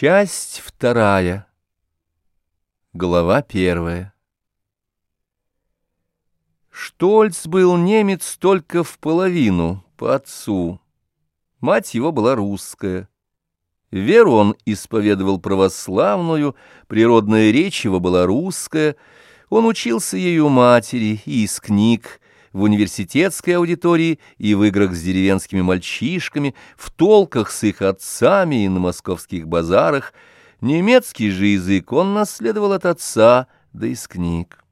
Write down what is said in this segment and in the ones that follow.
Часть вторая. Глава первая. Штольц был немец только в половину, по отцу. Мать его была русская. Веру он исповедовал православную, природная речь его была русская. Он учился ею матери и из книг, в университетской аудитории и в играх с деревенскими мальчишками, в толках с их отцами и на московских базарах. Немецкий же язык он наследовал от отца, да из книг.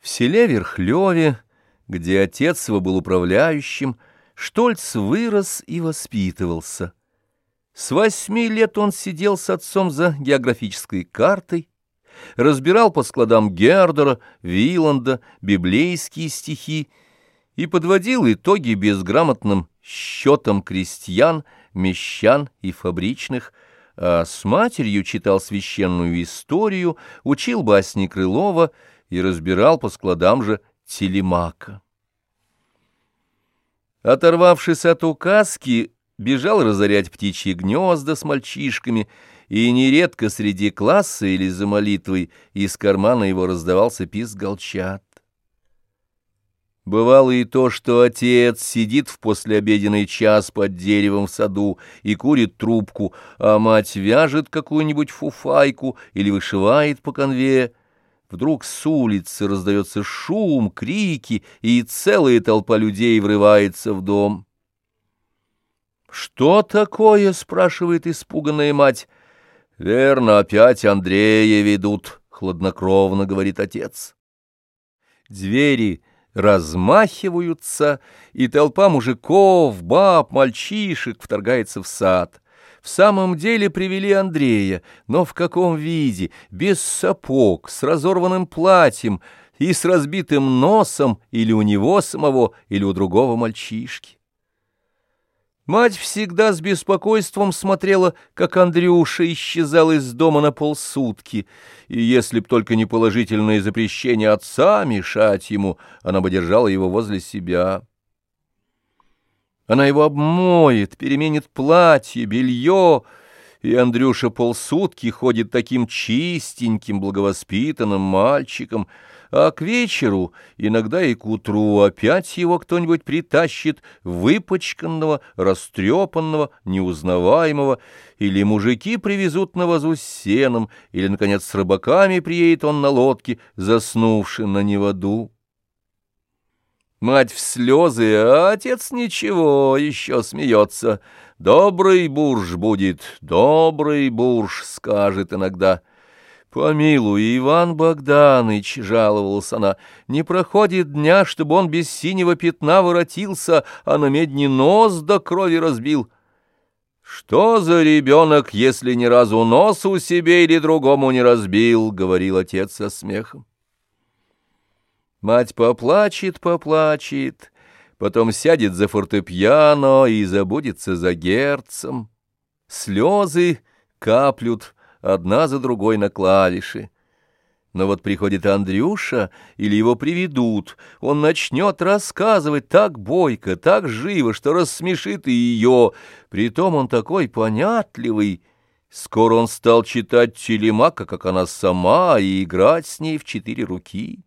В селе Верхлёве, где отец его был управляющим, Штольц вырос и воспитывался. С восьми лет он сидел с отцом за географической картой, разбирал по складам Гердера, Виланда, библейские стихи и подводил итоги безграмотным счетам крестьян, мещан и фабричных, а с матерью читал священную историю, учил басни Крылова и разбирал по складам же Телемака. Оторвавшись от указки, бежал разорять птичьи гнезда с мальчишками и нередко среди класса или за молитвой из кармана его раздавался писк голчат. Бывало и то, что отец сидит в послеобеденный час под деревом в саду и курит трубку, а мать вяжет какую-нибудь фуфайку или вышивает по конве. Вдруг с улицы раздается шум, крики, и целая толпа людей врывается в дом. «Что такое?» — спрашивает испуганная мать. «Верно, опять Андрея ведут», — хладнокровно говорит отец. Двери размахиваются, и толпа мужиков, баб, мальчишек вторгается в сад. В самом деле привели Андрея, но в каком виде? Без сапог, с разорванным платьем и с разбитым носом или у него самого, или у другого мальчишки. Мать всегда с беспокойством смотрела, как Андрюша исчезал из дома на полсутки, и если б только не положительное запрещение отца мешать ему, она бы держала его возле себя. Она его обмоет, переменит платье, белье, и Андрюша полсутки ходит таким чистеньким, благовоспитанным мальчиком, а к вечеру, иногда и к утру, опять его кто-нибудь притащит, выпачканного, растрепанного, неузнаваемого, или мужики привезут на вазу с сеном, или, наконец, с рыбаками приедет он на лодке, заснувший на неводу. Мать в слезы, а отец ничего, еще смеется. «Добрый бурж будет, добрый бурж», — скажет иногда. «Помилуй, Иван Богданович», — жаловалась она, — «не проходит дня, чтобы он без синего пятна воротился, а на медни нос до крови разбил». «Что за ребенок, если ни разу нос у себе или другому не разбил?» — говорил отец со смехом. Мать поплачет, поплачет, потом сядет за фортепиано и забудется за герцем. Слезы каплют одна за другой на клавиши. Но вот приходит Андрюша, или его приведут, он начнет рассказывать так бойко, так живо, что рассмешит и ее. Притом он такой понятливый. Скоро он стал читать Телемака, как она сама, и играть с ней в четыре руки.